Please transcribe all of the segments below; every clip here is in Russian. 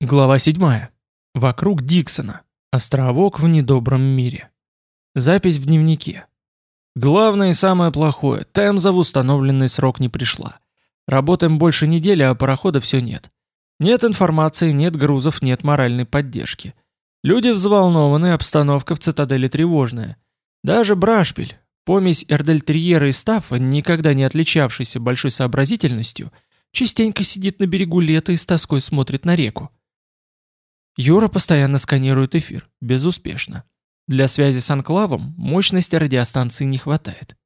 Глава 7. Вокруг Диксона. Островок в недобром мире. Запись в дневнике. Главное и самое плохое. Темза в установленный срок не пришла. Работаем больше недели, а парохода все нет. Нет информации, нет грузов, нет моральной поддержки. Люди взволнованы, обстановка в цитадели тревожная. Даже Брашпиль, помесь Эрдельтерьера и Стаффа, никогда не отличавшийся большой сообразительностью, частенько сидит на берегу лета и с тоской смотрит на реку. Юра постоянно сканирует эфир, безуспешно. Для связи с анклавом мощности радиостанции не хватает.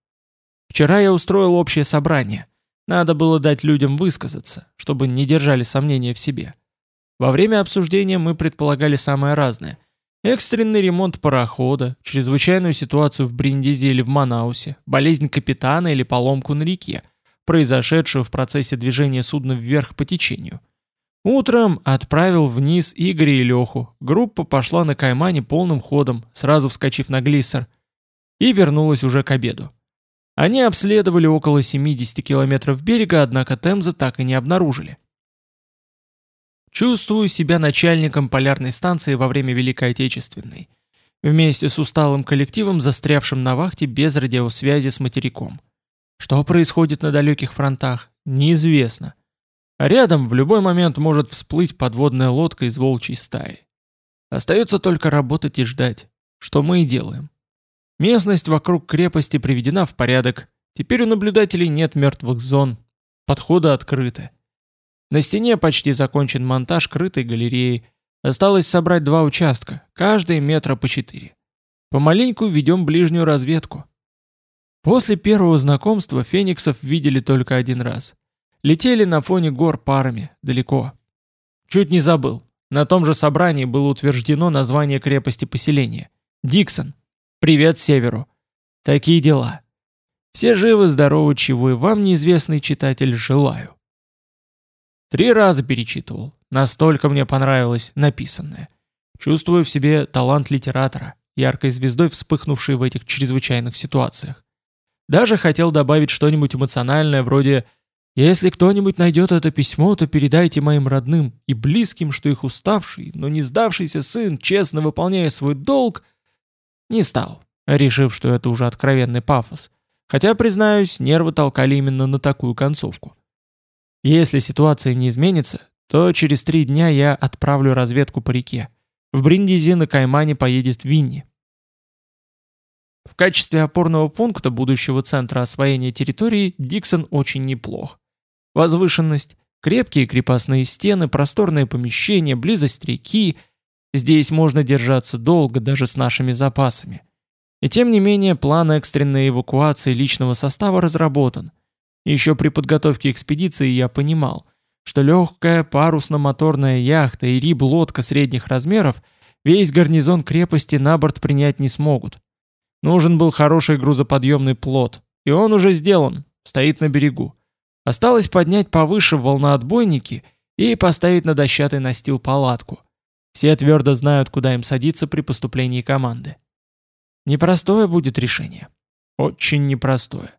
Вчера я устроил общее собрание. Надо было дать людям высказаться, чтобы не держали сомнения в себе. Во время обсуждения мы предполагали самое разное. Экстренный ремонт парохода, чрезвычайную ситуацию в Бриндизе или в Манаусе, болезнь капитана или поломку на реке, произошедшую в процессе движения судна вверх по течению – Утром отправил вниз Игоря и Леху. Группа пошла на Каймане полным ходом, сразу вскочив на глиссер. И вернулась уже к обеду. Они обследовали около 70 километров берега, однако Темза так и не обнаружили. Чувствую себя начальником полярной станции во время Великой Отечественной. Вместе с усталым коллективом, застрявшим на вахте без радиосвязи с материком. Что происходит на далеких фронтах, неизвестно. Рядом в любой момент может всплыть подводная лодка из волчьей стаи. Остается только работать и ждать, что мы и делаем. Местность вокруг крепости приведена в порядок, теперь у наблюдателей нет мертвых зон, подходы открыты. На стене почти закончен монтаж крытой галереи, осталось собрать два участка, каждый метра по четыре. Помаленьку ведем ближнюю разведку. После первого знакомства фениксов видели только один раз – Летели на фоне гор парами, далеко. Чуть не забыл. На том же собрании было утверждено название крепости поселения. Диксон. Привет северу. Такие дела. Все живы, здоровы, чего и вам, неизвестный читатель, желаю. Три раза перечитывал. Настолько мне понравилось написанное. Чувствую в себе талант литератора, яркой звездой, вспыхнувшей в этих чрезвычайных ситуациях. Даже хотел добавить что-нибудь эмоциональное, вроде если кто-нибудь найдет это письмо, то передайте моим родным и близким, что их уставший, но не сдавшийся сын, честно выполняя свой долг, не стал, решив, что это уже откровенный пафос. Хотя, признаюсь, нервы толкали именно на такую концовку. Если ситуация не изменится, то через три дня я отправлю разведку по реке. В Бриндизи на Каймане поедет Винни. В качестве опорного пункта будущего центра освоения территории Диксон очень неплох. Возвышенность, крепкие крепостные стены, просторные помещения, близость реки. Здесь можно держаться долго, даже с нашими запасами. И тем не менее, план экстренной эвакуации личного состава разработан. Еще при подготовке экспедиции я понимал, что легкая парусно-моторная яхта и риб-лодка средних размеров весь гарнизон крепости на борт принять не смогут. Нужен был хороший грузоподъемный плот, и он уже сделан, стоит на берегу. Осталось поднять повыше волноотбойники и поставить на дощатый настил палатку. Все твердо знают, куда им садиться при поступлении команды. Непростое будет решение. Очень непростое.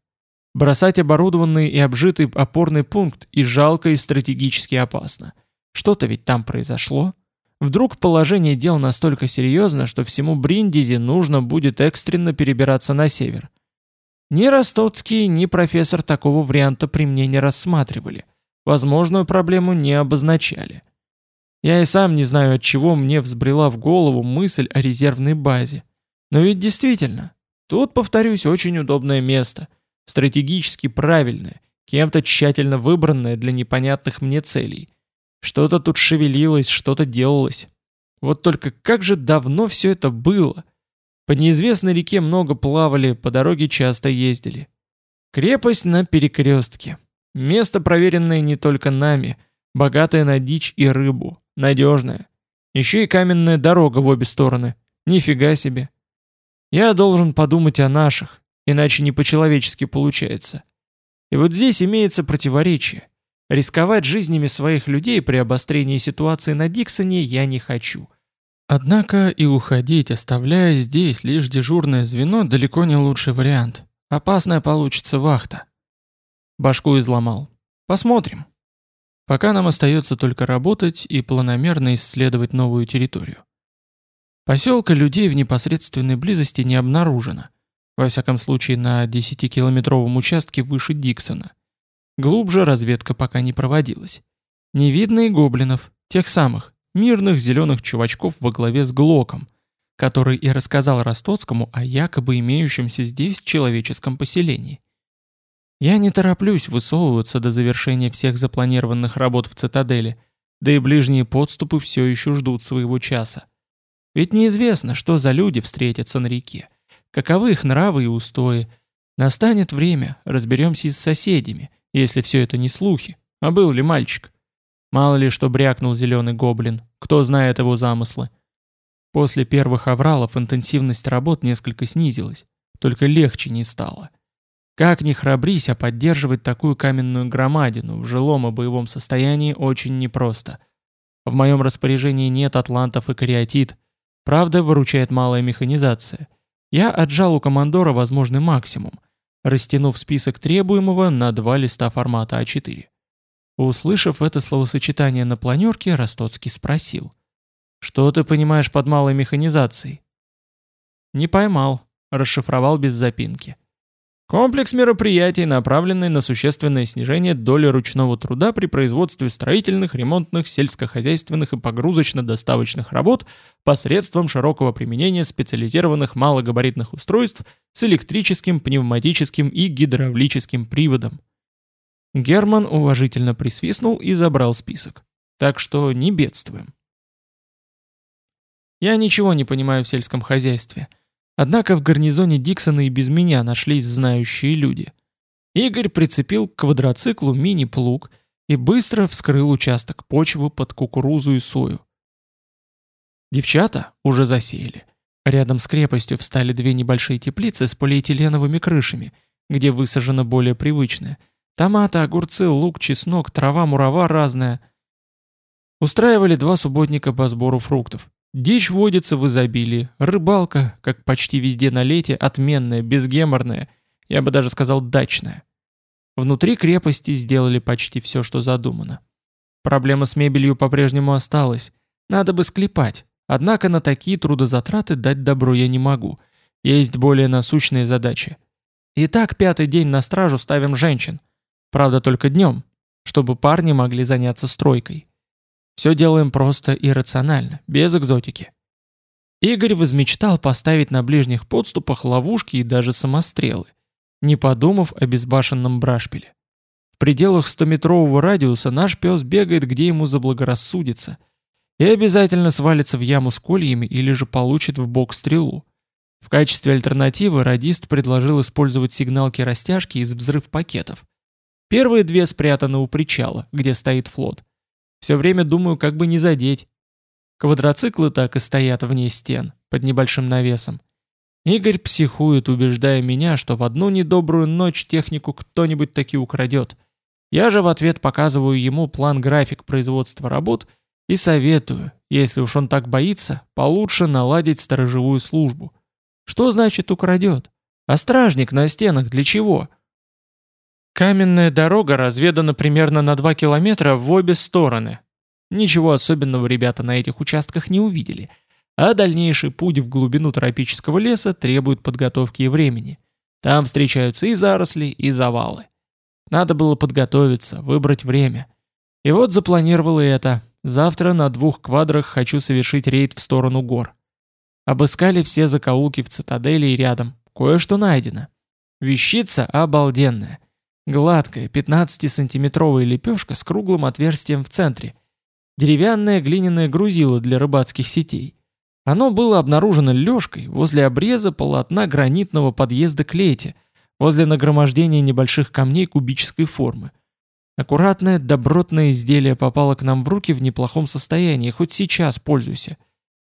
Бросать оборудованный и обжитый опорный пункт и жалко, и стратегически опасно. Что-то ведь там произошло. Вдруг положение дел настолько серьезно, что всему Бриндизи нужно будет экстренно перебираться на север. Ни Ростоцкий, ни профессор такого варианта при мне не рассматривали. Возможную проблему не обозначали. Я и сам не знаю, от чего мне взбрела в голову мысль о резервной базе. Но ведь действительно, тут, повторюсь, очень удобное место, стратегически правильное, кем-то тщательно выбранное для непонятных мне целей. Что-то тут шевелилось, что-то делалось. Вот только как же давно все это было? По неизвестной реке много плавали, по дороге часто ездили. Крепость на перекрестке. Место, проверенное не только нами, богатое на дичь и рыбу, надежное. Еще и каменная дорога в обе стороны. Нифига себе. Я должен подумать о наших, иначе не по-человечески получается. И вот здесь имеется противоречие. Рисковать жизнями своих людей при обострении ситуации на Диксоне я не хочу. Однако и уходить, оставляя здесь лишь дежурное звено, далеко не лучший вариант. Опасная получится вахта. Башку изломал. Посмотрим. Пока нам остается только работать и планомерно исследовать новую территорию. Поселка людей в непосредственной близости не обнаружено. Во всяком случае, на 10-километровом участке выше Диксона. Глубже разведка пока не проводилась. Не видно и гоблинов, тех самых, мирных зеленых чувачков во главе с Глоком, который и рассказал Ростоцкому о якобы имеющемся здесь человеческом поселении. Я не тороплюсь высовываться до завершения всех запланированных работ в цитадели, да и ближние подступы все еще ждут своего часа. Ведь неизвестно, что за люди встретятся на реке, каковы их нравы и устои. Настанет время, разберемся и с соседями, если все это не слухи, а был ли мальчик. Мало ли что брякнул зеленый гоблин, кто знает его замыслы. После первых авралов интенсивность работ несколько снизилась, только легче не стало. Как ни храбрись, а поддерживать такую каменную громадину в жилом и боевом состоянии очень непросто. В моем распоряжении нет атлантов и кариатид. Правда, выручает малая механизация. Я отжал у командора возможный максимум, растянув список требуемого на два листа формата А4. Услышав это словосочетание на планерке, Ростоцкий спросил. «Что ты понимаешь под малой механизацией?» «Не поймал», — расшифровал без запинки. Комплекс мероприятий, направленный на существенное снижение доли ручного труда при производстве строительных, ремонтных, сельскохозяйственных и погрузочно-доставочных работ посредством широкого применения специализированных малогабаритных устройств с электрическим, пневматическим и гидравлическим приводом. Герман уважительно присвистнул и забрал список. Так что не бедствуем. Я ничего не понимаю в сельском хозяйстве – Однако в гарнизоне Диксона и без меня нашлись знающие люди. Игорь прицепил к квадроциклу мини-плуг и быстро вскрыл участок почвы под кукурузу и сою. Девчата уже засеяли. Рядом с крепостью встали две небольшие теплицы с полиэтиленовыми крышами, где высажено более привычное. Томаты, огурцы, лук, чеснок, трава, мурава разная. Устраивали два субботника по сбору фруктов. Дичь водится в изобилии, рыбалка, как почти везде на лете, отменная, безгеморная, я бы даже сказал дачная. Внутри крепости сделали почти все, что задумано. Проблема с мебелью по-прежнему осталась, надо бы склепать, однако на такие трудозатраты дать добро я не могу, есть более насущные задачи. Итак, пятый день на стражу ставим женщин, правда только днем, чтобы парни могли заняться стройкой. Все делаем просто и рационально, без экзотики. Игорь возмечтал поставить на ближних подступах ловушки и даже самострелы, не подумав о безбашенном брашпиле. В пределах 100-метрового радиуса наш пес бегает, где ему заблагорассудится, и обязательно свалится в яму с кольями или же получит в бок стрелу. В качестве альтернативы радист предложил использовать сигналки растяжки из взрыв-пакетов. Первые две спрятаны у причала, где стоит флот. Все время думаю, как бы не задеть. Квадроциклы так и стоят вне стен, под небольшим навесом. Игорь психует, убеждая меня, что в одну недобрую ночь технику кто-нибудь таки украдет. Я же в ответ показываю ему план-график производства работ и советую, если уж он так боится, получше наладить сторожевую службу. Что значит украдет? А стражник на стенах для чего? Каменная дорога разведана примерно на 2 километра в обе стороны. Ничего особенного ребята на этих участках не увидели, а дальнейший путь в глубину тропического леса требует подготовки и времени. Там встречаются и заросли, и завалы. Надо было подготовиться, выбрать время. И вот запланировал и это. Завтра на двух квадрах хочу совершить рейд в сторону гор. Обыскали все закоулки в цитадели и рядом. Кое-что найдено. Вещица обалденная. Гладкая, 15-сантиметровая лепешка с круглым отверстием в центре. Деревянное глиняное грузило для рыбацких сетей. Оно было обнаружено лёжкой возле обреза полотна гранитного подъезда к лете, возле нагромождения небольших камней кубической формы. Аккуратное, добротное изделие попало к нам в руки в неплохом состоянии, хоть сейчас пользуйся.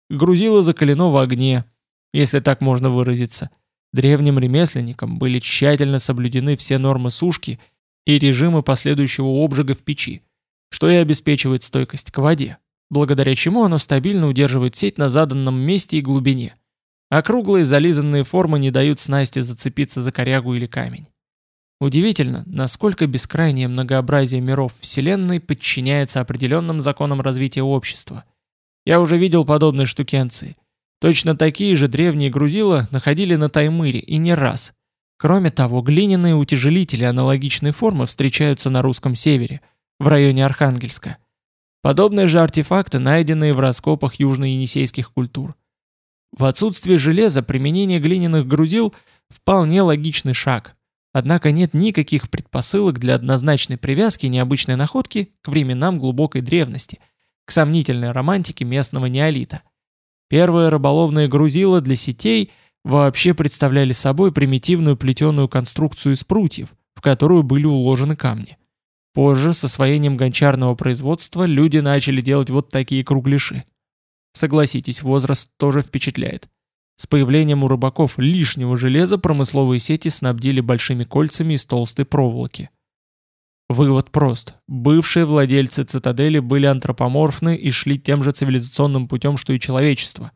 Грузило закалено в огне, если так можно выразиться – Древним ремесленникам были тщательно соблюдены все нормы сушки и режимы последующего обжига в печи, что и обеспечивает стойкость к воде, благодаря чему оно стабильно удерживает сеть на заданном месте и глубине. А круглые зализанные формы не дают снасти зацепиться за корягу или камень. Удивительно, насколько бескрайнее многообразие миров Вселенной подчиняется определенным законам развития общества. Я уже видел подобные штукенции. Точно такие же древние грузила находили на Таймыре и не раз. Кроме того, глиняные утяжелители аналогичной формы встречаются на русском севере, в районе Архангельска. Подобные же артефакты, найденные в раскопах южно-енисейских культур. В отсутствие железа применение глиняных грузил – вполне логичный шаг. Однако нет никаких предпосылок для однозначной привязки необычной находки к временам глубокой древности, к сомнительной романтике местного неолита. Первые рыболовные грузила для сетей вообще представляли собой примитивную плетеную конструкцию из прутьев, в которую были уложены камни. Позже, с освоением гончарного производства, люди начали делать вот такие кругляши. Согласитесь, возраст тоже впечатляет. С появлением у рыбаков лишнего железа промысловые сети снабдили большими кольцами из толстой проволоки. Вывод прост. Бывшие владельцы цитадели были антропоморфны и шли тем же цивилизационным путем, что и человечество.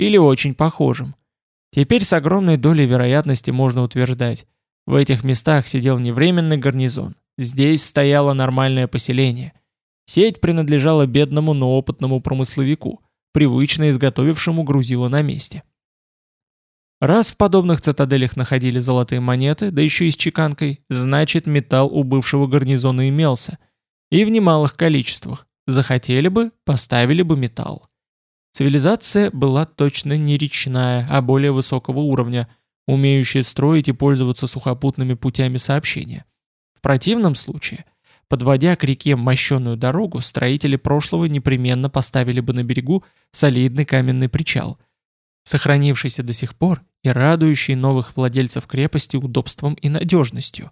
Или очень похожим. Теперь с огромной долей вероятности можно утверждать, в этих местах сидел не временный гарнизон, здесь стояло нормальное поселение. Сеть принадлежала бедному, но опытному промысловику, привычно изготовившему грузило на месте. Раз в подобных цитаделях находили золотые монеты, да еще и с чеканкой, значит металл у бывшего гарнизона имелся. И в немалых количествах. Захотели бы, поставили бы металл. Цивилизация была точно не речная, а более высокого уровня, умеющая строить и пользоваться сухопутными путями сообщения. В противном случае, подводя к реке мощенную дорогу, строители прошлого непременно поставили бы на берегу солидный каменный причал – сохранившийся до сих пор и радующий новых владельцев крепости удобством и надежностью.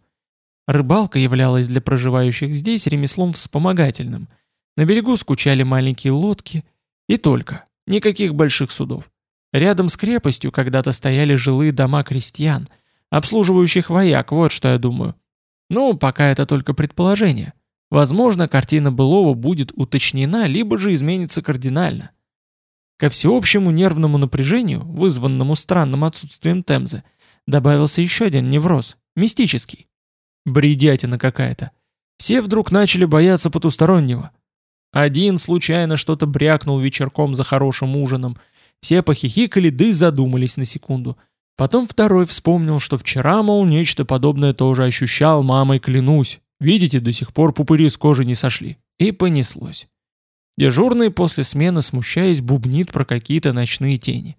Рыбалка являлась для проживающих здесь ремеслом вспомогательным. На берегу скучали маленькие лодки, и только, никаких больших судов. Рядом с крепостью когда-то стояли жилые дома крестьян, обслуживающих вояк, вот что я думаю. Ну, пока это только предположение. Возможно, картина былого будет уточнена, либо же изменится кардинально. Ко всеобщему нервному напряжению, вызванному странным отсутствием Темзы, добавился еще один невроз, мистический. Бредятина какая-то. Все вдруг начали бояться потустороннего. Один случайно что-то брякнул вечерком за хорошим ужином. Все похихикали, да и задумались на секунду. Потом второй вспомнил, что вчера, мол, нечто подобное тоже ощущал, мамой клянусь. Видите, до сих пор пупыри с кожи не сошли. И понеслось. Дежурный после смены, смущаясь, бубнит про какие-то ночные тени.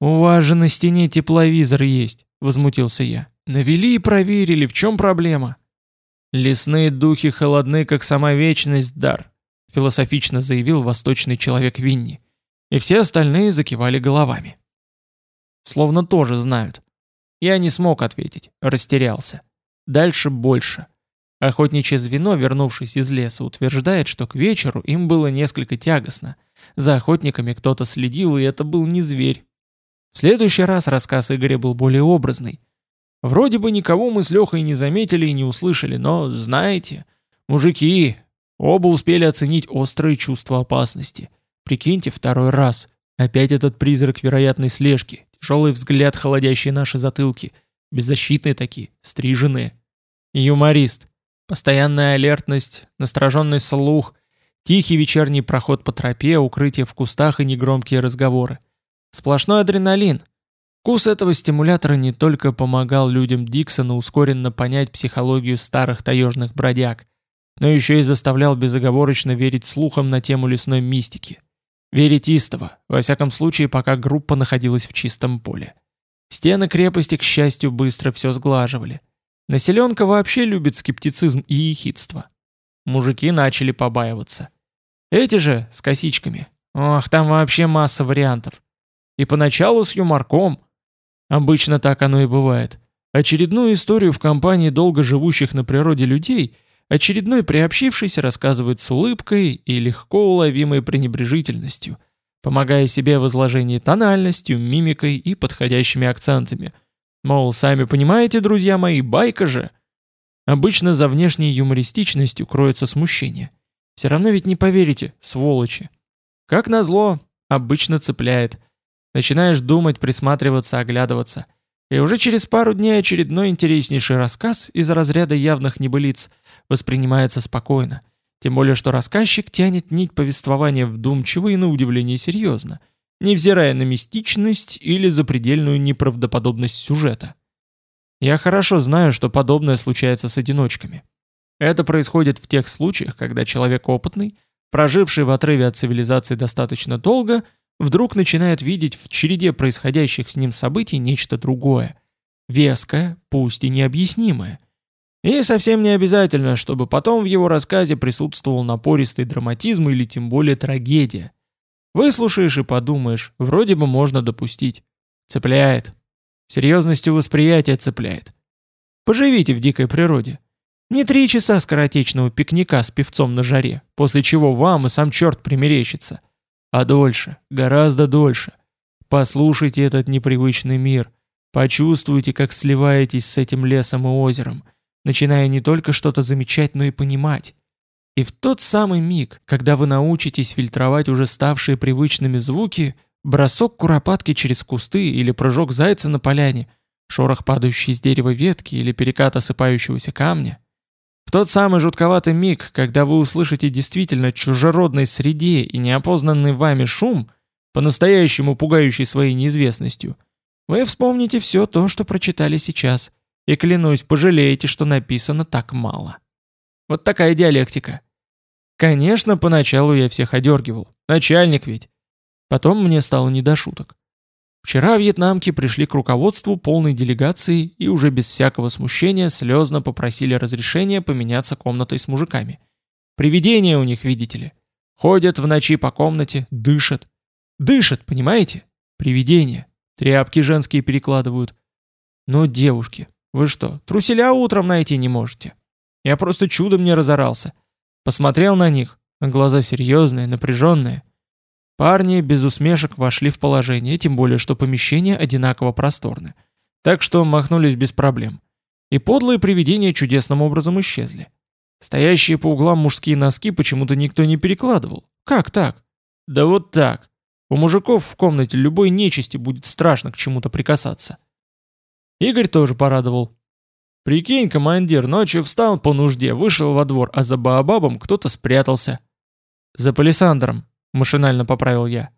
«У вас же на стене тепловизор есть», — возмутился я. «Навели и проверили, в чем проблема?» «Лесные духи холодны, как сама вечность, дар», — философично заявил восточный человек Винни. И все остальные закивали головами. Словно тоже знают. Я не смог ответить, растерялся. Дальше больше. Охотничье звено, вернувшись из леса, утверждает, что к вечеру им было несколько тягостно. За охотниками кто-то следил, и это был не зверь. В следующий раз рассказ Игоря был более образный. Вроде бы никого мы с Лехой не заметили и не услышали, но, знаете, мужики, оба успели оценить острые чувства опасности. Прикиньте, второй раз. Опять этот призрак вероятной слежки, тяжелый взгляд, холодящий наши затылки, беззащитные такие, стриженные. Юморист. Постоянная алертность, настороженный слух, тихий вечерний проход по тропе, укрытие в кустах и негромкие разговоры. Сплошной адреналин. Вкус этого стимулятора не только помогал людям Диксона ускоренно понять психологию старых таежных бродяг, но еще и заставлял безоговорочно верить слухам на тему лесной мистики. Верить истово, во всяком случае, пока группа находилась в чистом поле. Стены крепости, к счастью, быстро все сглаживали. Населенка вообще любит скептицизм и ехидство. Мужики начали побаиваться. Эти же, с косичками. Ох, там вообще масса вариантов. И поначалу с юморком. Обычно так оно и бывает. Очередную историю в компании долго живущих на природе людей очередной приобщившийся рассказывает с улыбкой и легко уловимой пренебрежительностью, помогая себе в изложении тональностью, мимикой и подходящими акцентами – Мол, сами понимаете, друзья мои, байка же. Обычно за внешней юмористичностью кроется смущение. Все равно ведь не поверите, сволочи. Как назло, обычно цепляет. Начинаешь думать, присматриваться, оглядываться. И уже через пару дней очередной интереснейший рассказ из разряда явных небылиц воспринимается спокойно, тем более что рассказчик тянет нить повествования вдумчиво и на удивление серьезно, невзирая на мистичность или запредельную неправдоподобность сюжета. Я хорошо знаю, что подобное случается с одиночками. Это происходит в тех случаях, когда человек опытный, проживший в отрыве от цивилизации достаточно долго, вдруг начинает видеть в череде происходящих с ним событий нечто другое, веское, пусть и необъяснимое. И совсем не обязательно, чтобы потом в его рассказе присутствовал напористый драматизм или тем более трагедия. Выслушаешь и подумаешь, вроде бы можно допустить. Цепляет. Серьезностью восприятия цепляет. Поживите в дикой природе. Не три часа скоротечного пикника с певцом на жаре, после чего вам и сам черт примерещится – а дольше, гораздо дольше. Послушайте этот непривычный мир. Почувствуйте, как сливаетесь с этим лесом и озером, начиная не только что-то замечать, но и понимать. И в тот самый миг, когда вы научитесь фильтровать уже ставшие привычными звуки, бросок куропатки через кусты или прыжок зайца на поляне, шорох падающей с дерева ветки или перекат осыпающегося камня, в тот самый жутковатый миг, когда вы услышите действительно чужеродной среде и неопознанный вами шум, по-настоящему пугающий своей неизвестностью, вы вспомните все то, что прочитали сейчас, и, клянусь, пожалеете, что написано так мало. Вот такая диалектика. Конечно, поначалу я всех одергивал. Начальник ведь. Потом мне стало не до шуток. Вчера вьетнамки пришли к руководству полной делегации и уже без всякого смущения слезно попросили разрешения поменяться комнатой с мужиками. Привидения у них, видите ли. Ходят в ночи по комнате, дышат. Дышат, понимаете? Привидения. Тряпки женские перекладывают. Но, девушки, вы что, труселя утром найти не можете? Я просто чудом не разорался. Посмотрел на них, глаза серьезные, напряженные. Парни без усмешек вошли в положение, тем более что помещения одинаково просторны. Так что махнулись без проблем. И подлые привидения чудесным образом исчезли. Стоящие по углам мужские носки почему-то никто не перекладывал. Как так? Да вот так. У мужиков в комнате любой нечисти будет страшно к чему-то прикасаться. Игорь тоже порадовал. Прикинь, командир ночью встал по нужде, вышел во двор, а за Баобабом кто-то спрятался. За палисандром, машинально поправил я.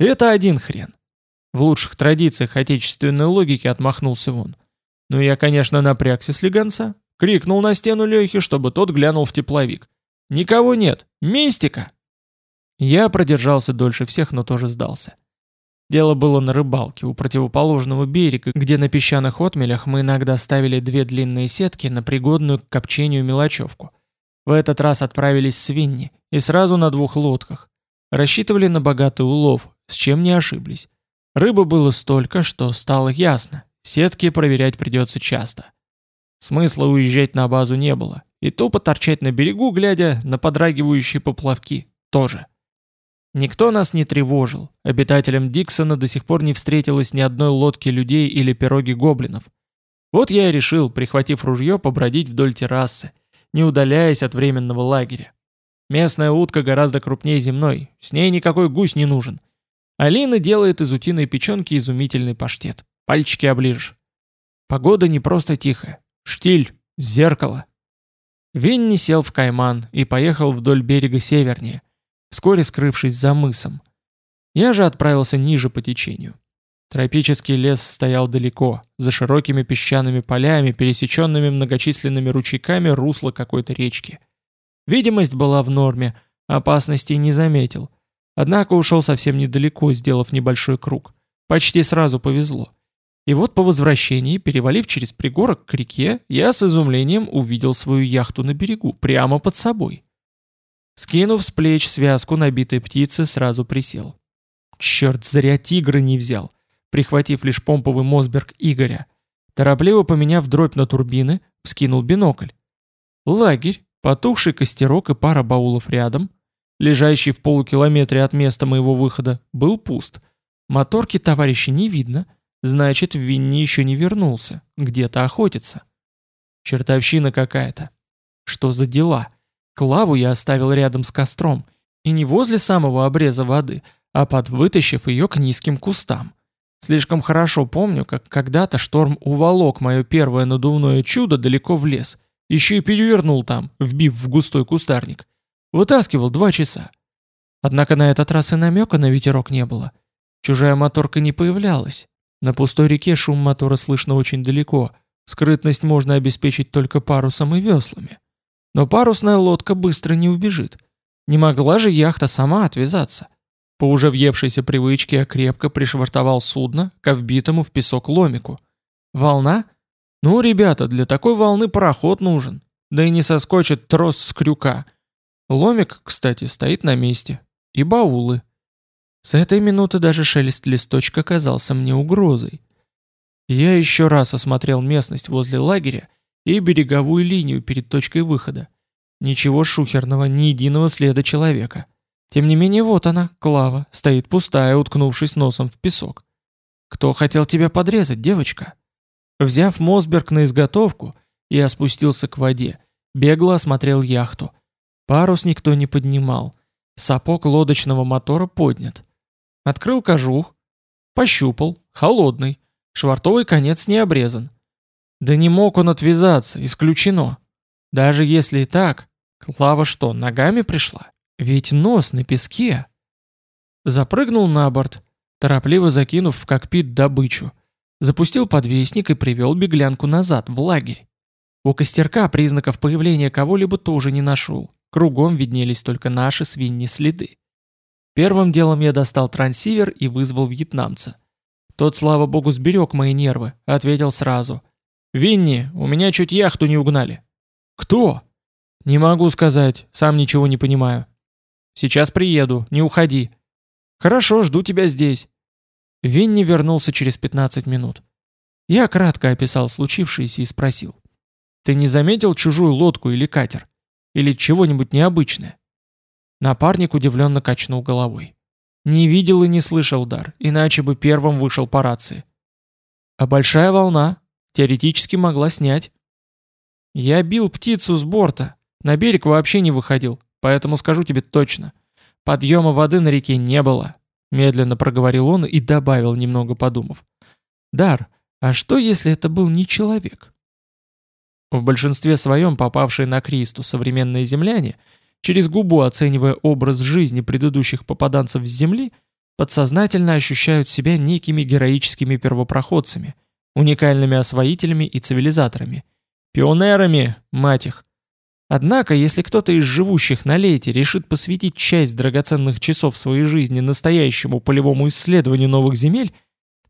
Это один хрен. В лучших традициях отечественной логики отмахнулся он. Ну я, конечно, напрягся слегонца, крикнул на стену Лехи, чтобы тот глянул в тепловик. Никого нет, мистика! Я продержался дольше всех, но тоже сдался. Дело было на рыбалке у противоположного берега, где на песчаных отмелях мы иногда ставили две длинные сетки на пригодную к копчению мелочевку. В этот раз отправились свиньи, и сразу на двух лодках. Рассчитывали на богатый улов, с чем не ошиблись. Рыбы было столько, что стало ясно, сетки проверять придется часто. Смысла уезжать на базу не было, и тупо торчать на берегу, глядя на подрагивающие поплавки, тоже. Никто нас не тревожил, обитателям Диксона до сих пор не встретилось ни одной лодки людей или пироги гоблинов. Вот я и решил, прихватив ружье, побродить вдоль террасы, не удаляясь от временного лагеря. Местная утка гораздо крупнее земной, с ней никакой гусь не нужен. Алина делает из утиной печенки изумительный паштет. Пальчики оближешь. Погода не просто тихая. Штиль, зеркало. Винни сел в кайман и поехал вдоль берега севернее, вскоре скрывшись за мысом. Я же отправился ниже по течению. Тропический лес стоял далеко, за широкими песчаными полями, пересеченными многочисленными ручейками русла какой-то речки. Видимость была в норме, опасности не заметил. Однако ушел совсем недалеко, сделав небольшой круг. Почти сразу повезло. И вот по возвращении, перевалив через пригорок к реке, я с изумлением увидел свою яхту на берегу, прямо под собой. Скинув с плеч связку набитой птицы, сразу присел. Черт, зря тигра не взял, прихватив лишь помповый Мосберг Игоря. Торопливо поменяв дробь на турбины, вскинул бинокль. Лагерь, Потухший костерок и пара баулов рядом, лежащий в полукилометре от места моего выхода, был пуст. Моторки товарища не видно, значит, Винни еще не вернулся, где-то охотится. Чертовщина какая-то. Что за дела? Клаву я оставил рядом с костром, и не возле самого обреза воды, а под вытащив ее к низким кустам. Слишком хорошо помню, как когда-то шторм уволок мое первое надувное чудо далеко в лес, еще и перевернул там, вбив в густой кустарник. Вытаскивал два часа. Однако на этот раз и намека на ветерок не было. Чужая моторка не появлялась. На пустой реке шум мотора слышно очень далеко. Скрытность можно обеспечить только парусом и веслами. Но парусная лодка быстро не убежит. Не могла же яхта сама отвязаться. По уже въевшейся привычке я крепко пришвартовал судно к вбитому в песок ломику. Волна? Ну, ребята, для такой волны пароход нужен. Да и не соскочит трос с крюка. Ломик, кстати, стоит на месте. И баулы. С этой минуты даже шелест листочка казался мне угрозой. Я еще раз осмотрел местность возле лагеря и береговую линию перед точкой выхода. Ничего шухерного, ни единого следа человека. Тем не менее, вот она, Клава, стоит пустая, уткнувшись носом в песок. Кто хотел тебя подрезать, девочка? Взяв Мосберг на изготовку, я спустился к воде, бегло осмотрел яхту. Парус никто не поднимал. Сапог лодочного мотора поднят. Открыл кожух, пощупал, холодный, швартовый конец не обрезан. Да не мог он отвязаться, исключено. Даже если и так, Клава что, ногами пришла? Ведь нос на песке. Запрыгнул на борт, торопливо закинув в кокпит добычу. Запустил подвесник и привел беглянку назад, в лагерь. У костерка признаков появления кого-либо тоже не нашел. Кругом виднелись только наши свиньи следы. Первым делом я достал трансивер и вызвал вьетнамца. Тот, слава богу, сберег мои нервы, ответил сразу. «Винни, у меня чуть яхту не угнали». «Кто?» «Не могу сказать, сам ничего не понимаю». Сейчас приеду, не уходи». «Хорошо, жду тебя здесь». Винни вернулся через 15 минут. Я кратко описал случившееся и спросил. «Ты не заметил чужую лодку или катер? Или чего-нибудь необычное?» Напарник удивленно качнул головой. «Не видел и не слышал, Дар, иначе бы первым вышел по рации». «А большая волна? Теоретически могла снять». «Я бил птицу с борта, на берег вообще не выходил, Поэтому скажу тебе точно. Подъема воды на реке не было. Медленно проговорил он и добавил, немного подумав. Дар, а что если это был не человек? В большинстве своем попавшие на Кристу современные земляне, через губу оценивая образ жизни предыдущих попаданцев с Земли, подсознательно ощущают себя некими героическими первопроходцами, уникальными освоителями и цивилизаторами. Пионерами, мать их, Однако, если кто-то из живущих на лете решит посвятить часть драгоценных часов своей жизни настоящему полевому исследованию новых земель,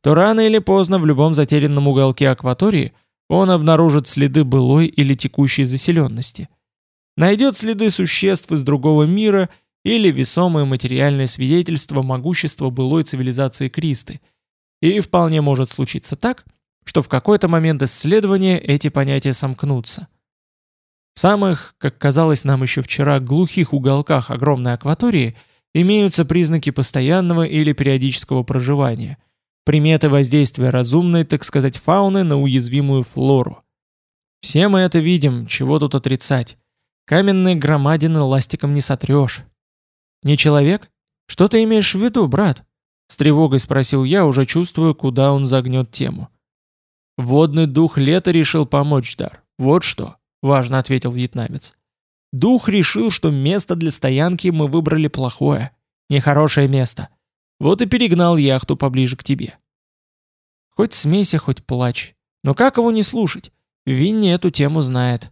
то рано или поздно в любом затерянном уголке акватории он обнаружит следы былой или текущей заселенности. Найдет следы существ из другого мира или весомые материальные свидетельства могущества былой цивилизации Кристы. И вполне может случиться так, что в какой-то момент исследования эти понятия сомкнутся – в самых, как казалось нам еще вчера, глухих уголках огромной акватории имеются признаки постоянного или периодического проживания, приметы воздействия разумной, так сказать, фауны на уязвимую флору. Все мы это видим, чего тут отрицать. Каменные громадины ластиком не сотрешь. Не человек? Что ты имеешь в виду, брат? С тревогой спросил я, уже чувствуя, куда он загнет тему. Водный дух лета решил помочь, Дар. Вот что. — важно ответил вьетнамец. «Дух решил, что место для стоянки мы выбрали плохое, нехорошее место. Вот и перегнал яхту поближе к тебе». Хоть смейся, хоть плачь. Но как его не слушать? Винни эту тему знает.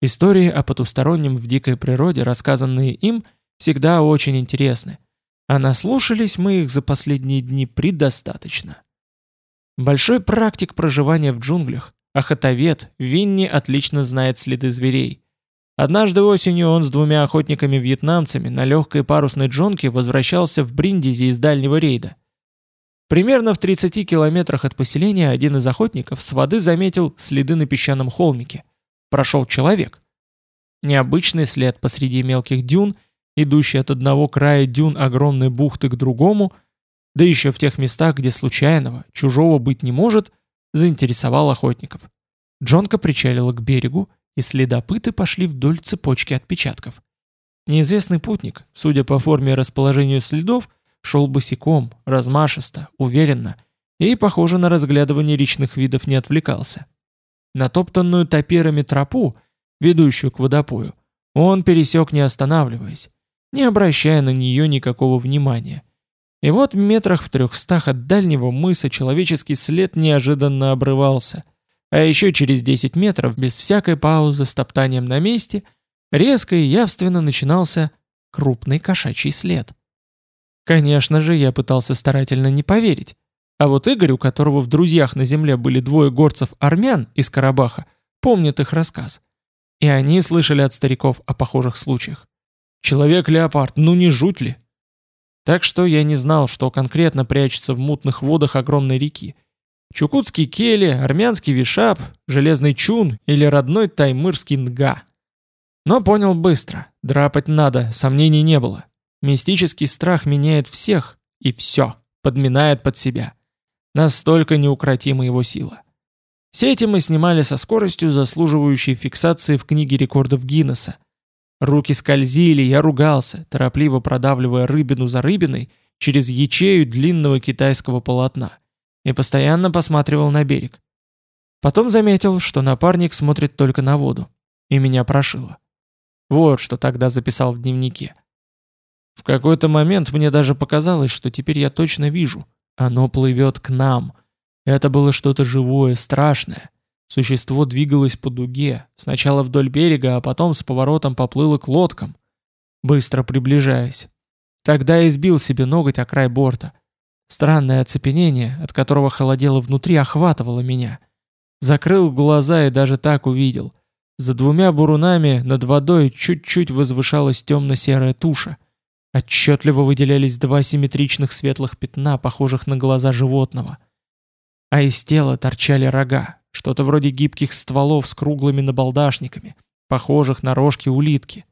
Истории о потустороннем в дикой природе, рассказанные им, всегда очень интересны. А наслушались мы их за последние дни предостаточно. Большой практик проживания в джунглях, Охотовед, Винни отлично знает следы зверей. Однажды осенью он с двумя охотниками-вьетнамцами на легкой парусной джонке возвращался в Бриндизи из дальнего рейда. Примерно в 30 километрах от поселения один из охотников с воды заметил следы на песчаном холмике. Прошел человек. Необычный след посреди мелких дюн, идущий от одного края дюн огромной бухты к другому, да еще в тех местах, где случайного, чужого быть не может – заинтересовал охотников. Джонка причалила к берегу, и следопыты пошли вдоль цепочки отпечатков. Неизвестный путник, судя по форме и расположению следов, шел босиком, размашисто, уверенно, и, похоже, на разглядывание речных видов не отвлекался. Натоптанную топирами тропу, ведущую к водопою, он пересек не останавливаясь, не обращая на нее никакого внимания. И вот метрах в трехстах от дальнего мыса человеческий след неожиданно обрывался, а еще через 10 метров, без всякой паузы с топтанием на месте, резко и явственно начинался крупный кошачий след. Конечно же, я пытался старательно не поверить. А вот Игорь, у которого в друзьях на земле были двое горцев-армян из Карабаха, помнит их рассказ. И они слышали от стариков о похожих случаях. Человек-леопард, ну не жуть ли? Так что я не знал, что конкретно прячется в мутных водах огромной реки. Чукутский кели, армянский вишап, железный чун или родной таймырский нга. Но понял быстро, драпать надо, сомнений не было. Мистический страх меняет всех и все, подминает под себя. Настолько неукротима его сила. Сети мы снимали со скоростью, заслуживающей фиксации в книге рекордов Гиннесса. Руки скользили, я ругался, торопливо продавливая рыбину за рыбиной через ячею длинного китайского полотна, и постоянно посматривал на берег. Потом заметил, что напарник смотрит только на воду, и меня прошило. Вот что тогда записал в дневнике. В какой-то момент мне даже показалось, что теперь я точно вижу. Оно плывет к нам. Это было что-то живое, страшное. Существо двигалось по дуге, сначала вдоль берега, а потом с поворотом поплыло к лодкам, быстро приближаясь. Тогда я избил себе ноготь о край борта. Странное оцепенение, от которого холодело внутри, охватывало меня. Закрыл глаза и даже так увидел. За двумя бурунами над водой чуть-чуть возвышалась темно-серая туша. Отчетливо выделялись два симметричных светлых пятна, похожих на глаза животного. А из тела торчали рога, что-то вроде гибких стволов с круглыми набалдашниками, похожих на рожки улитки.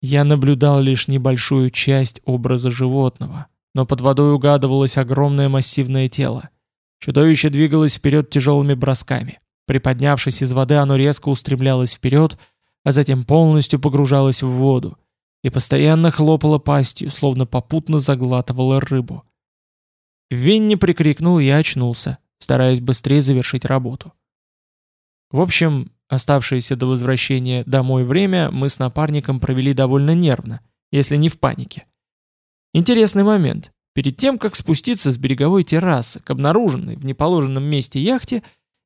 Я наблюдал лишь небольшую часть образа животного, но под водой угадывалось огромное массивное тело. Чудовище двигалось вперед тяжелыми бросками. Приподнявшись из воды, оно резко устремлялось вперед, а затем полностью погружалось в воду и постоянно хлопало пастью, словно попутно заглатывало рыбу. Винни прикрикнул, и очнулся стараясь быстрее завершить работу. В общем, оставшееся до возвращения домой время мы с напарником провели довольно нервно, если не в панике. Интересный момент. Перед тем, как спуститься с береговой террасы к обнаруженной в неположенном месте яхте,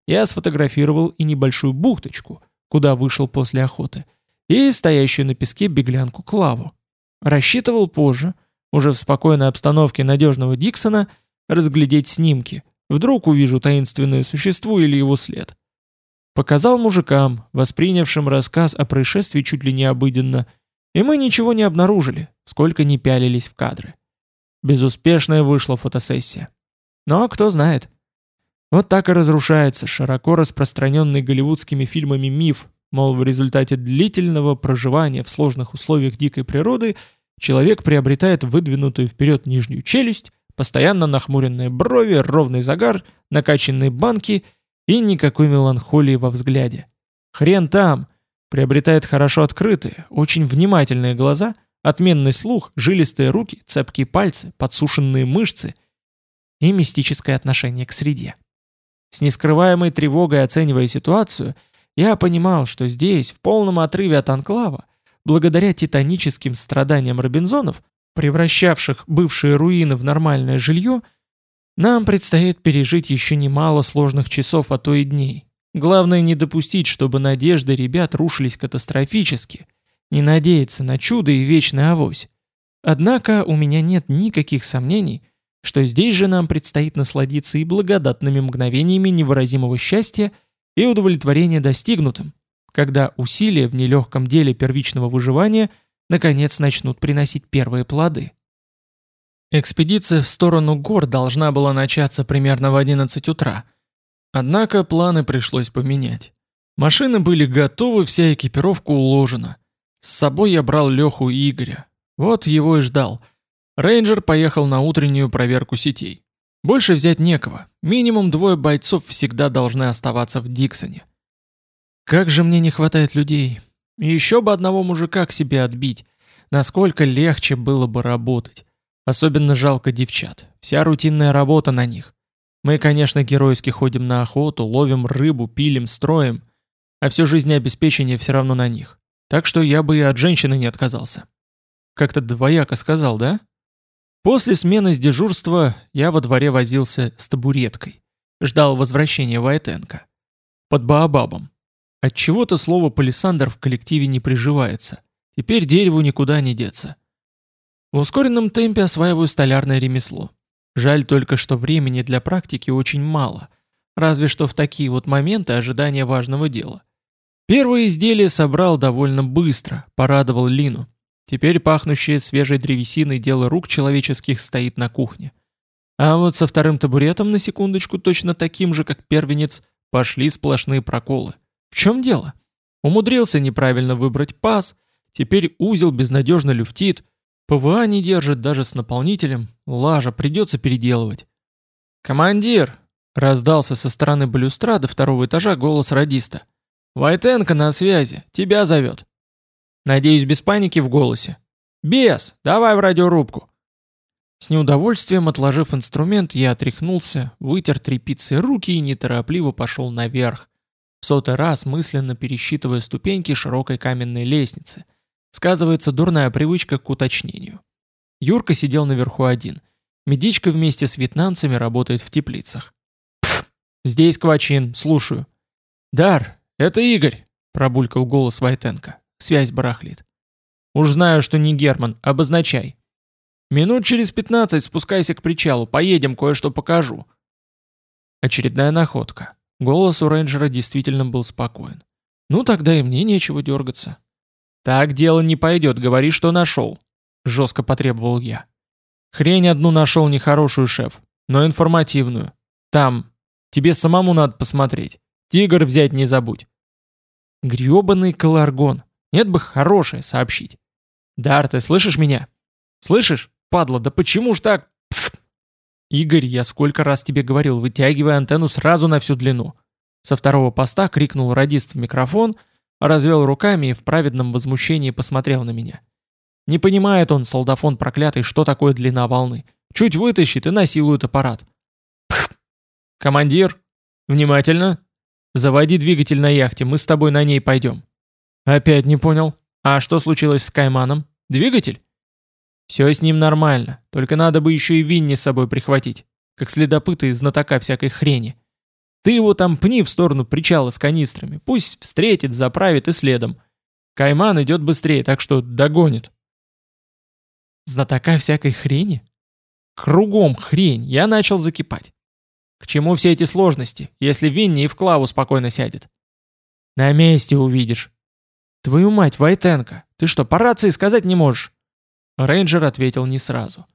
я сфотографировал и небольшую бухточку, куда вышел после охоты, и стоящую на песке беглянку Клаву. Рассчитывал позже, уже в спокойной обстановке надежного Диксона, разглядеть снимки, Вдруг увижу таинственное существо или его след. Показал мужикам, воспринявшим рассказ о происшествии чуть ли не обыденно, и мы ничего не обнаружили, сколько не пялились в кадры. Безуспешная вышла фотосессия. Но кто знает. Вот так и разрушается широко распространенный голливудскими фильмами миф, мол, в результате длительного проживания в сложных условиях дикой природы человек приобретает выдвинутую вперед нижнюю челюсть, Постоянно нахмуренные брови, ровный загар, накачанные банки и никакой меланхолии во взгляде. Хрен там! Приобретает хорошо открытые, очень внимательные глаза, отменный слух, жилистые руки, цепкие пальцы, подсушенные мышцы и мистическое отношение к среде. С нескрываемой тревогой оценивая ситуацию, я понимал, что здесь, в полном отрыве от анклава, благодаря титаническим страданиям Робинзонов, превращавших бывшие руины в нормальное жилье, нам предстоит пережить еще немало сложных часов, а то и дней. Главное не допустить, чтобы надежды ребят рушились катастрофически, не надеяться на чудо и вечный авось. Однако у меня нет никаких сомнений, что здесь же нам предстоит насладиться и благодатными мгновениями невыразимого счастья и удовлетворения достигнутым, когда усилия в нелегком деле первичного выживания – наконец начнут приносить первые плоды. Экспедиция в сторону гор должна была начаться примерно в 11 утра. Однако планы пришлось поменять. Машины были готовы, вся экипировка уложена. С собой я брал Леху и Игоря. Вот его и ждал. Рейнджер поехал на утреннюю проверку сетей. Больше взять некого. Минимум двое бойцов всегда должны оставаться в Диксоне. Как же мне не хватает людей. И еще бы одного мужика к себе отбить. Насколько легче было бы работать. Особенно жалко девчат. Вся рутинная работа на них. Мы, конечно, геройски ходим на охоту, ловим рыбу, пилим, строим, а все жизнеобеспечение все равно на них. Так что я бы и от женщины не отказался. Как-то двояко сказал, да? После смены с дежурства я во дворе возился с табуреткой. Ждал возвращения Вайтенко. Под Баобабом. Отчего-то слово «палисандр» в коллективе не приживается. Теперь дереву никуда не деться. В ускоренном темпе осваиваю столярное ремесло. Жаль только, что времени для практики очень мало. Разве что в такие вот моменты ожидания важного дела. Первое изделие собрал довольно быстро, порадовал Лину. Теперь пахнущее свежей древесиной дело рук человеческих стоит на кухне. А вот со вторым табуретом, на секундочку, точно таким же, как первенец, пошли сплошные проколы. В чем дело? Умудрился неправильно выбрать паз, теперь узел безнадежно люфтит, ПВА не держит даже с наполнителем, лажа придется переделывать. «Командир!» — раздался со стороны балюстрады второго этажа голос радиста. «Войтенко на связи, тебя зовет». Надеюсь, без паники в голосе. «Без! Давай в радиорубку!» С неудовольствием отложив инструмент, я отряхнулся, вытер тряпицей руки и неторопливо пошел наверх, сотый раз мысленно пересчитывая ступеньки широкой каменной лестницы. Сказывается дурная привычка к уточнению. Юрка сидел наверху один. Медичка вместе с вьетнамцами работает в теплицах. «Здесь Квачин, слушаю». «Дар, это Игорь», — пробулькал голос Войтенко. Связь барахлит. «Уж знаю, что не Герман, обозначай». «Минут через пятнадцать спускайся к причалу, поедем, кое-что покажу». Очередная находка. Голос у рейнджера действительно был спокоен. «Ну тогда и мне нечего дергаться». «Так дело не пойдет, говори, что нашел», — жестко потребовал я. «Хрень одну нашел нехорошую, шеф, но информативную. Там. Тебе самому надо посмотреть. Тигр взять не забудь». Грёбаный коларгон. Нет бы хорошее сообщить. «Дар, ты слышишь меня? Слышишь? Падла, да почему ж так?» «Игорь, я сколько раз тебе говорил, вытягивай антенну сразу на всю длину». Со второго поста крикнул радист в микрофон — развел руками и в праведном возмущении посмотрел на меня. Не понимает он, солдафон проклятый, что такое длина волны. Чуть вытащит и насилует аппарат. Пфф. Командир, внимательно. Заводи двигатель на яхте, мы с тобой на ней пойдем. Опять не понял. А что случилось с Кайманом? Двигатель? Все с ним нормально, только надо бы еще и Винни с собой прихватить, как следопыта и знатока всякой хрени. Ты его там пни в сторону причала с канистрами. Пусть встретит, заправит и следом. Кайман идет быстрее, так что догонит. Знатока всякой хрени? Кругом хрень, я начал закипать. К чему все эти сложности, если Винни и в Клаву спокойно сядет? На месте увидишь. Твою мать, Вайтенко, ты что, по рации сказать не можешь? Рейнджер ответил не сразу.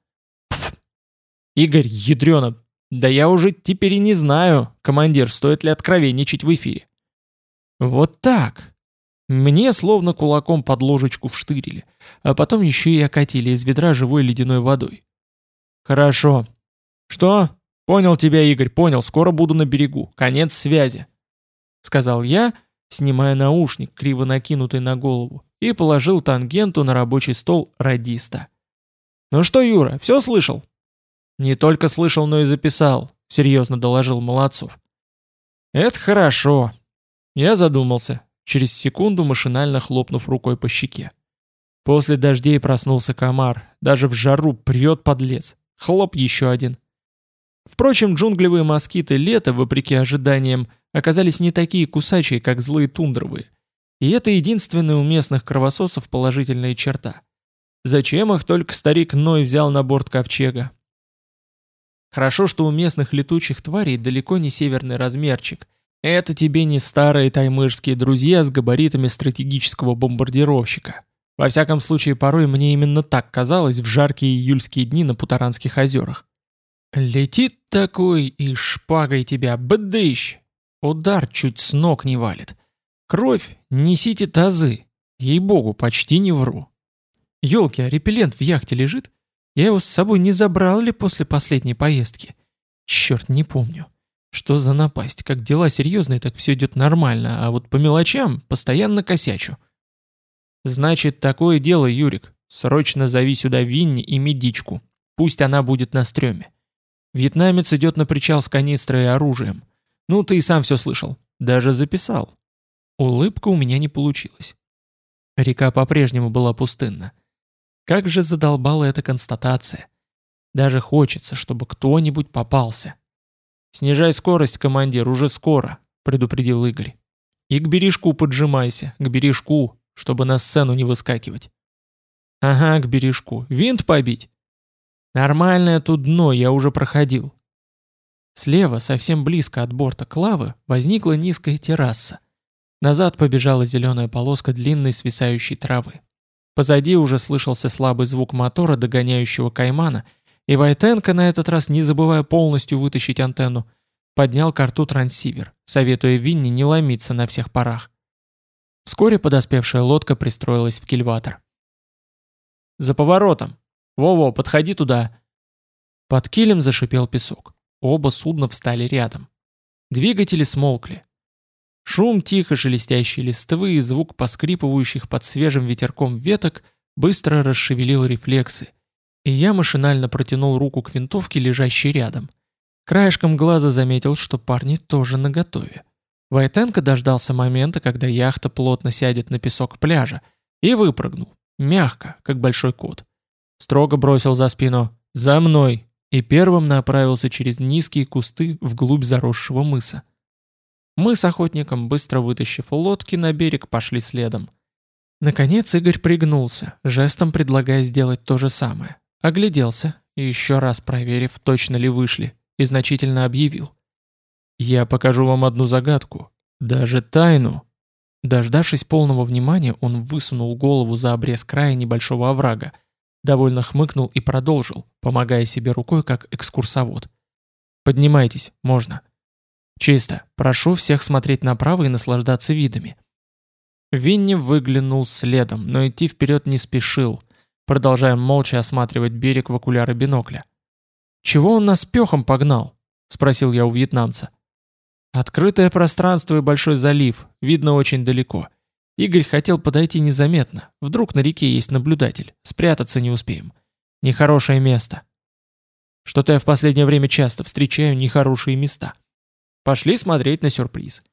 Игорь, ядрёно, да я уже теперь и не знаю, командир, стоит ли откровенничать в эфире. Вот так. Мне словно кулаком под ложечку вштырили, а потом еще и окатили из ведра живой ледяной водой. Хорошо. Что? Понял тебя, Игорь, понял, скоро буду на берегу. Конец связи. Сказал я, снимая наушник, криво накинутый на голову, и положил тангенту на рабочий стол радиста. «Ну что, Юра, все слышал?» «Не только слышал, но и записал», — серьезно доложил Молодцов. «Это хорошо». Я задумался, через секунду машинально хлопнув рукой по щеке. После дождей проснулся комар, даже в жару прет подлец. Хлоп еще один. Впрочем, джунглевые москиты лета, вопреки ожиданиям, оказались не такие кусачие, как злые тундровые. И это единственная у местных кровососов положительная черта. Зачем их только старик Ной взял на борт ковчега? Хорошо, что у местных летучих тварей далеко не северный размерчик. Это тебе не старые таймырские друзья с габаритами стратегического бомбардировщика. Во всяком случае, порой мне именно так казалось в жаркие июльские дни на Путаранских озерах. Летит такой и шпагой тебя, бдыщ! Удар чуть с ног не валит. Кровь, несите тазы. Ей-богу, почти не вру. Ёлки, а репеллент в яхте лежит? Я его с собой не забрал ли после последней поездки? Черт, не помню. Что за напасть? Как дела серьезные, так все идет нормально, а вот по мелочам постоянно косячу. Значит, такое дело, Юрик. Срочно зови сюда Винни и Медичку. Пусть она будет на стреме. Вьетнамец идет на причал с канистрой и оружием. Ну, ты и сам все слышал. Даже записал. Улыбка у меня не получилась. Река по-прежнему была пустынна. Как же задолбала эта констатация. Даже хочется, чтобы кто-нибудь попался. «Снижай скорость, командир, уже скоро», — предупредил Игорь. «И к бережку поджимайся, к бережку, чтобы на сцену не выскакивать». «Ага, к бережку. Винт побить?» «Нормальное тут дно, я уже проходил». Слева, совсем близко от борта Клавы, возникла низкая терраса. Назад побежала зеленая полоска длинной свисающей травы. Позади уже слышался слабый звук мотора, догоняющего каймана, и Вайтенко, на этот раз не забывая полностью вытащить антенну, поднял карту трансивер, советуя Винни не ломиться на всех парах. Вскоре подоспевшая лодка пристроилась в кильватор. «За поворотом! Во-во, подходи туда!» Под килем зашипел песок. Оба судна встали рядом. Двигатели смолкли. Шум тихо шелестящей листвы и звук поскрипывающих под свежим ветерком веток быстро расшевелил рефлексы, и я машинально протянул руку к винтовке, лежащей рядом. Краешком глаза заметил, что парни тоже наготове. Войтенко дождался момента, когда яхта плотно сядет на песок пляжа, и выпрыгнул, мягко, как большой кот. Строго бросил за спину «За мной!» и первым направился через низкие кусты вглубь заросшего мыса. Мы с охотником, быстро вытащив лодки на берег, пошли следом. Наконец Игорь пригнулся, жестом предлагая сделать то же самое. Огляделся еще раз проверив, точно ли вышли, и значительно объявил. «Я покажу вам одну загадку, даже тайну». Дождавшись полного внимания, он высунул голову за обрез края небольшого оврага, довольно хмыкнул и продолжил, помогая себе рукой, как экскурсовод. «Поднимайтесь, можно». Чисто. Прошу всех смотреть направо и наслаждаться видами. Винни выглянул следом, но идти вперед не спешил, продолжая молча осматривать берег в окуляры бинокля. «Чего он нас пехом погнал?» — спросил я у вьетнамца. «Открытое пространство и большой залив, видно очень далеко. Игорь хотел подойти незаметно, вдруг на реке есть наблюдатель, спрятаться не успеем. Нехорошее место. Что-то я в последнее время часто встречаю нехорошие места». Пошли смотреть на сюрприз.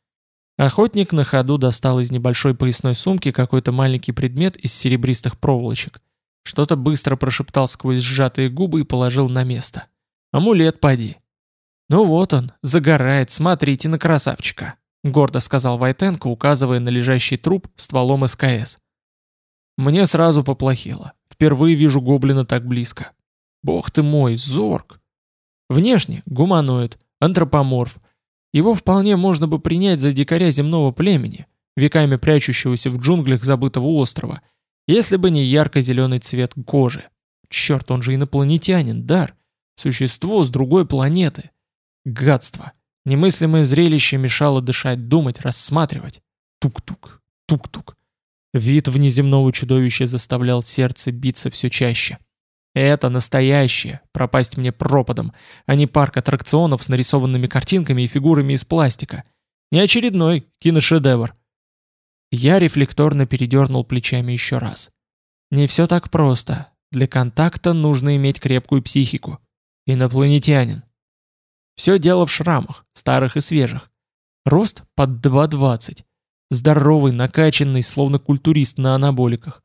Охотник на ходу достал из небольшой поясной сумки какой-то маленький предмет из серебристых проволочек. Что-то быстро прошептал сквозь сжатые губы и положил на место. «Амулет, поди». «Ну вот он, загорает, смотрите на красавчика», — гордо сказал Войтенко, указывая на лежащий труп стволом СКС. Мне сразу поплохело. Впервые вижу гоблина так близко. Бог ты мой, зорг. Внешне гуманоид, антропоморф, его вполне можно бы принять за дикаря земного племени, веками прячущегося в джунглях забытого острова, если бы не ярко-зеленый цвет кожи. Черт, он же инопланетянин, дар. Существо с другой планеты. Гадство. Немыслимое зрелище мешало дышать, думать, рассматривать. Тук-тук, тук-тук. Вид внеземного чудовища заставлял сердце биться все чаще. Это настоящее, пропасть мне пропадом, а не парк аттракционов с нарисованными картинками и фигурами из пластика. Не очередной киношедевр. Я рефлекторно передернул плечами еще раз. Не все так просто. Для контакта нужно иметь крепкую психику. Инопланетянин. Все дело в шрамах, старых и свежих. Рост под 2,20. Здоровый, накачанный, словно культурист на анаболиках.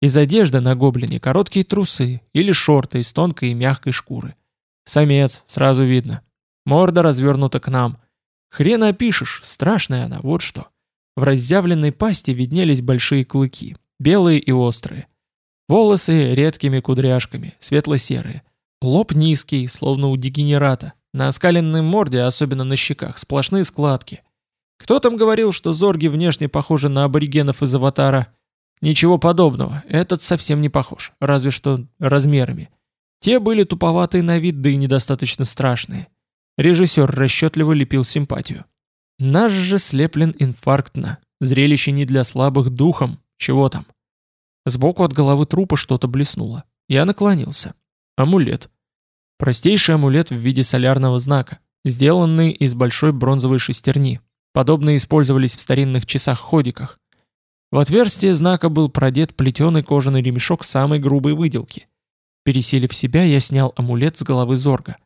Из одежды на гоблине короткие трусы или шорты из тонкой и мягкой шкуры. Самец, сразу видно. Морда развернута к нам. Хрен опишешь, страшная она, вот что. В разъявленной пасти виднелись большие клыки, белые и острые. Волосы редкими кудряшками, светло-серые. Лоб низкий, словно у дегенерата. На оскаленной морде, особенно на щеках, сплошные складки. Кто там говорил, что зорги внешне похожи на аборигенов из «Аватара»? Ничего подобного, этот совсем не похож, разве что размерами. Те были туповатые на вид, да и недостаточно страшные. Режиссер расчетливо лепил симпатию. Наш же слеплен инфарктно. Зрелище не для слабых духом. Чего там? Сбоку от головы трупа что-то блеснуло. Я наклонился. Амулет. Простейший амулет в виде солярного знака, сделанный из большой бронзовой шестерни. Подобные использовались в старинных часах-ходиках. В отверстие знака был продет плетеный кожаный ремешок самой грубой выделки. Переселив себя, я снял амулет с головы Зорга.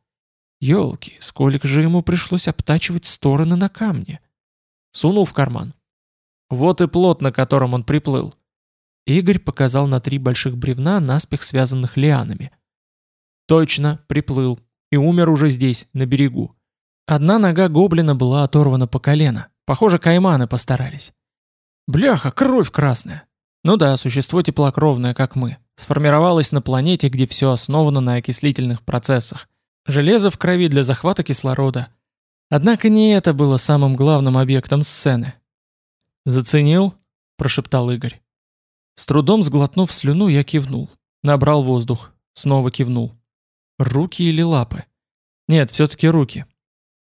Ёлки, сколько же ему пришлось обтачивать стороны на камне. Сунул в карман. Вот и плот, на котором он приплыл. Игорь показал на три больших бревна, наспех связанных лианами. Точно, приплыл. И умер уже здесь, на берегу. Одна нога гоблина была оторвана по колено. Похоже, кайманы постарались. Бляха, кровь красная. Ну да, существо теплокровное, как мы. Сформировалось на планете, где все основано на окислительных процессах. Железо в крови для захвата кислорода. Однако не это было самым главным объектом сцены. «Заценил?» – прошептал Игорь. С трудом сглотнув слюну, я кивнул. Набрал воздух. Снова кивнул. Руки или лапы? Нет, все-таки руки.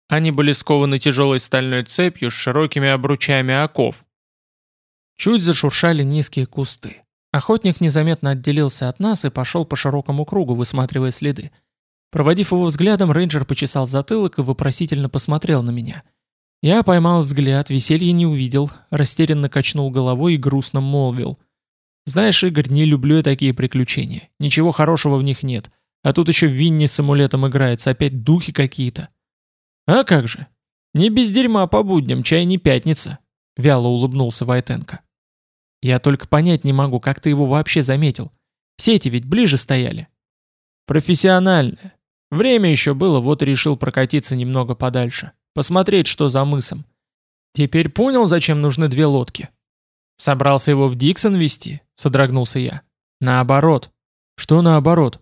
Они были скованы тяжелой стальной цепью с широкими обручами оков. Чуть зашуршали низкие кусты. Охотник незаметно отделился от нас и пошел по широкому кругу, высматривая следы. Проводив его взглядом, рейнджер почесал затылок и вопросительно посмотрел на меня. Я поймал взгляд, веселья не увидел, растерянно качнул головой и грустно молвил. «Знаешь, Игорь, не люблю я такие приключения. Ничего хорошего в них нет. А тут еще Винни с амулетом играется, опять духи какие-то». «А как же? Не без дерьма по будням, чай не пятница», — вяло улыбнулся Войтенко. «Я только понять не могу, как ты его вообще заметил. Сети ведь ближе стояли». «Профессиональная. Время еще было, вот и решил прокатиться немного подальше. Посмотреть, что за мысом. Теперь понял, зачем нужны две лодки? Собрался его в Диксон вести? Содрогнулся я. Наоборот. Что наоборот?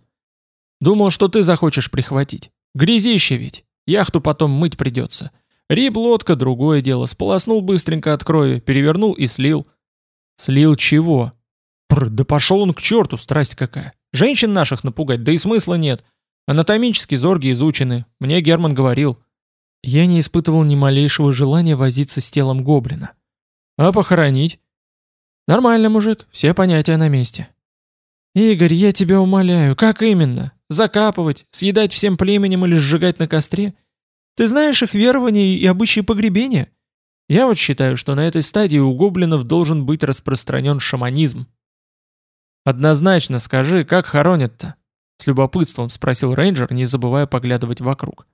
Думал, что ты захочешь прихватить. Грязище ведь. Яхту потом мыть придется. Риб-лодка — другое дело. Сполоснул быстренько от крови, перевернул и слил. Слил чего? Пр, да пошел он к черту, страсть какая. Женщин наших напугать, да и смысла нет. — Анатомически зорги изучены, мне Герман говорил. Я не испытывал ни малейшего желания возиться с телом гоблина. А похоронить? Нормально, мужик, все понятия на месте. Игорь, я тебя умоляю, как именно? Закапывать, съедать всем племенем или сжигать на костре? Ты знаешь их верования и обычаи погребения? Я вот считаю, что на этой стадии у гоблинов должен быть распространен шаманизм. Однозначно скажи, как хоронят-то? С любопытством спросил рейнджер, не забывая поглядывать вокруг.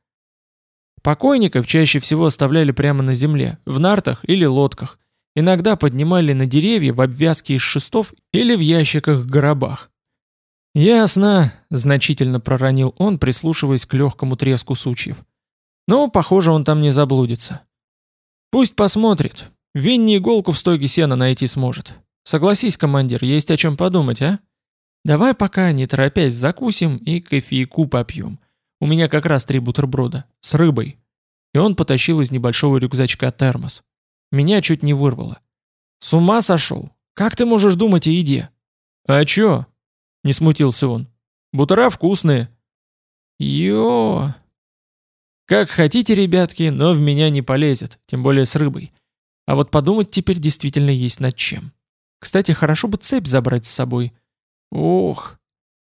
Покойников чаще всего оставляли прямо на земле, в нартах или лодках. Иногда поднимали на деревья в обвязке из шестов или в ящиках-гробах. «Ясно», — значительно проронил он, прислушиваясь к легкому треску сучьев. «Ну, похоже, он там не заблудится». «Пусть посмотрит. Винни иголку в стойке сена найти сможет. Согласись, командир, есть о чем подумать, а?» Давай пока, не торопясь, закусим и кофейку попьем. У меня как раз три бутерброда. С рыбой. И он потащил из небольшого рюкзачка термос. Меня чуть не вырвало. С ума сошел? Как ты можешь думать о еде? А чё? Не смутился он. Бутера вкусные. Йо. Как хотите, ребятки, но в меня не полезет, тем более с рыбой. А вот подумать теперь действительно есть над чем. Кстати, хорошо бы цепь забрать с собой. «Ох,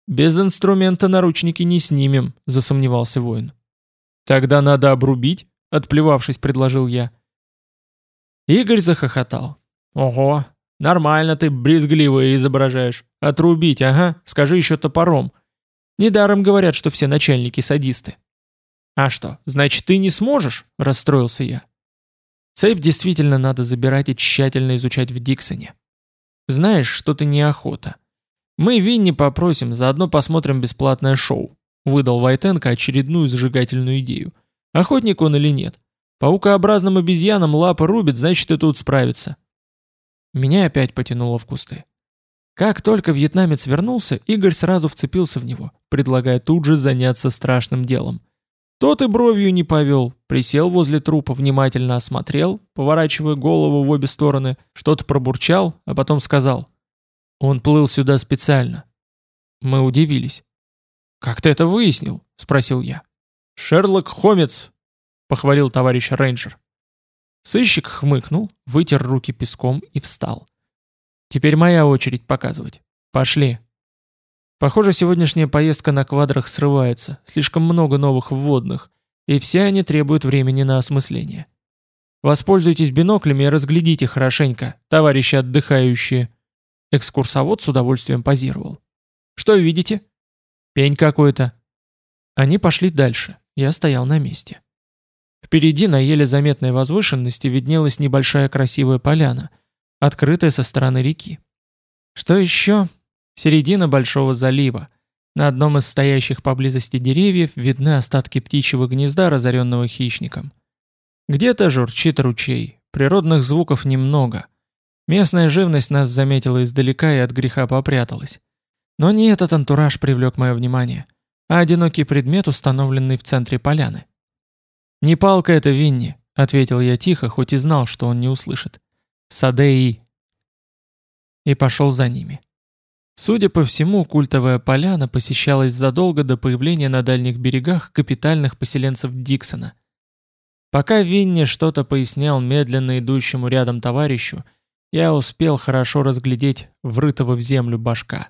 без инструмента наручники не снимем», — засомневался воин. «Тогда надо обрубить», — отплевавшись, предложил я. Игорь захохотал. «Ого, нормально ты брезгливое изображаешь. Отрубить, ага, скажи еще топором. Недаром говорят, что все начальники садисты». «А что, значит, ты не сможешь?» — расстроился я. Цепь действительно надо забирать и тщательно изучать в Диксоне. Знаешь, что-то неохота. «Мы Винни попросим, заодно посмотрим бесплатное шоу», выдал Вайтенко очередную зажигательную идею. Охотник он или нет? Паукообразным обезьянам лапы рубит, значит и тут справится. Меня опять потянуло в кусты. Как только вьетнамец вернулся, Игорь сразу вцепился в него, предлагая тут же заняться страшным делом. Тот и бровью не повел, присел возле трупа, внимательно осмотрел, поворачивая голову в обе стороны, что-то пробурчал, а потом сказал он плыл сюда специально. Мы удивились. «Как ты это выяснил?» — спросил я. «Шерлок Хомец», — похвалил товарищ рейнджер. Сыщик хмыкнул, вытер руки песком и встал. «Теперь моя очередь показывать. Пошли». Похоже, сегодняшняя поездка на квадрах срывается, слишком много новых вводных, и все они требуют времени на осмысление. Воспользуйтесь биноклями и разглядите хорошенько, товарищи отдыхающие. Экскурсовод с удовольствием позировал. «Что видите?» «Пень какой-то». Они пошли дальше. я стоял на месте. Впереди на еле заметной возвышенности виднелась небольшая красивая поляна, открытая со стороны реки. Что еще? Середина большого залива. На одном из стоящих поблизости деревьев видны остатки птичьего гнезда, разоренного хищником. Где-то журчит ручей, природных звуков немного. Местная живность нас заметила издалека и от греха попряталась. Но не этот антураж привлек мое внимание, а одинокий предмет, установленный в центре поляны. «Не палка это, Винни», — ответил я тихо, хоть и знал, что он не услышит. «Садеи». И пошел за ними. Судя по всему, культовая поляна посещалась задолго до появления на дальних берегах капитальных поселенцев Диксона. Пока Винни что-то пояснял медленно идущему рядом товарищу, я успел хорошо разглядеть врытого в землю башка.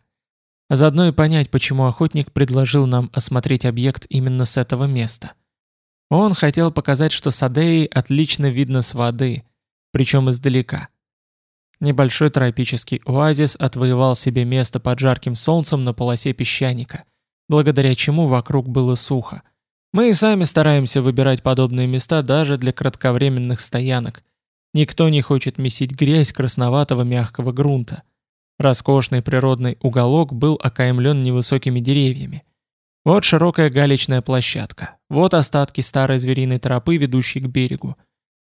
А заодно и понять, почему охотник предложил нам осмотреть объект именно с этого места. Он хотел показать, что Садеи отлично видно с воды, причем издалека. Небольшой тропический оазис отвоевал себе место под жарким солнцем на полосе песчаника, благодаря чему вокруг было сухо. Мы и сами стараемся выбирать подобные места даже для кратковременных стоянок. Никто не хочет месить грязь красноватого мягкого грунта. Роскошный природный уголок был окаймлен невысокими деревьями. Вот широкая галечная площадка. Вот остатки старой звериной тропы, ведущей к берегу.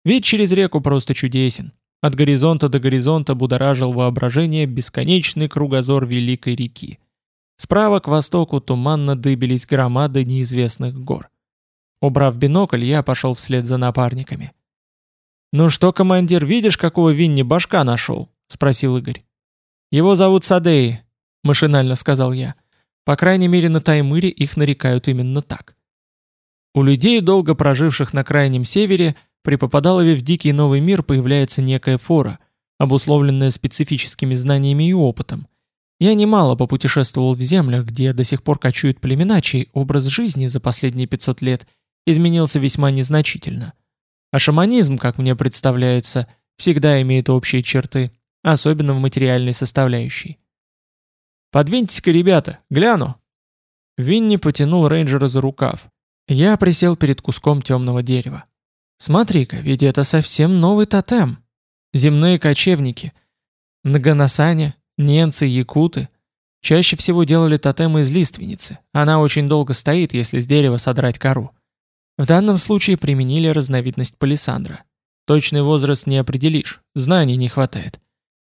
Вид через реку просто чудесен. От горизонта до горизонта будоражил воображение бесконечный кругозор великой реки. Справа к востоку туманно дыбились громады неизвестных гор. Убрав бинокль, я пошел вслед за напарниками. «Ну что, командир, видишь, какого Винни башка нашел?» — спросил Игорь. «Его зовут Садеи», — машинально сказал я. По крайней мере, на Таймыре их нарекают именно так. У людей, долго проживших на Крайнем Севере, при Попадалове в Дикий Новый Мир появляется некая фора, обусловленная специфическими знаниями и опытом. Я немало попутешествовал в землях, где до сих пор кочуют племена, чей образ жизни за последние 500 лет изменился весьма незначительно. А шаманизм, как мне представляется, всегда имеет общие черты, особенно в материальной составляющей. «Подвиньтесь-ка, ребята, гляну!» Винни потянул рейнджера за рукав. Я присел перед куском темного дерева. «Смотри-ка, ведь это совсем новый тотем. Земные кочевники. Наганасане, ненцы, якуты. Чаще всего делали тотемы из лиственницы. Она очень долго стоит, если с дерева содрать кору. В данном случае применили разновидность палисандра. Точный возраст не определишь, знаний не хватает.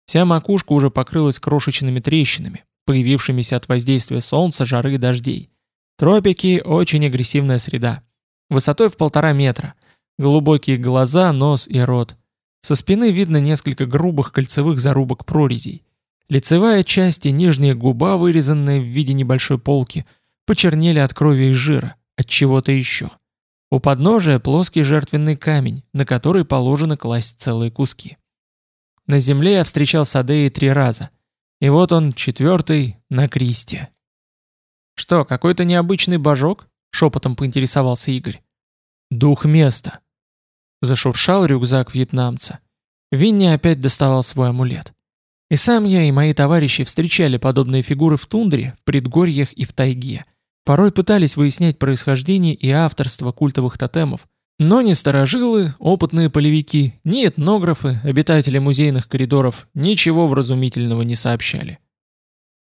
Вся макушка уже покрылась крошечными трещинами, появившимися от воздействия солнца, жары и дождей. Тропики – очень агрессивная среда. Высотой в полтора метра. Глубокие глаза, нос и рот. Со спины видно несколько грубых кольцевых зарубок прорезей. Лицевая часть и нижняя губа, вырезанная в виде небольшой полки, почернели от крови и жира, от чего-то еще. У подножия плоский жертвенный камень, на который положено класть целые куски. На земле я встречал Садеи три раза – и вот он, четвертый, на Кристе. «Что, какой-то необычный божок?» — шепотом поинтересовался Игорь. «Дух места». Зашуршал рюкзак вьетнамца. Винни опять доставал свой амулет. И сам я, и мои товарищи встречали подобные фигуры в тундре, в предгорьях и в тайге. Порой пытались выяснять происхождение и авторство культовых тотемов, но ни сторожилы, опытные полевики, ни этнографы, обитатели музейных коридоров ничего вразумительного не сообщали.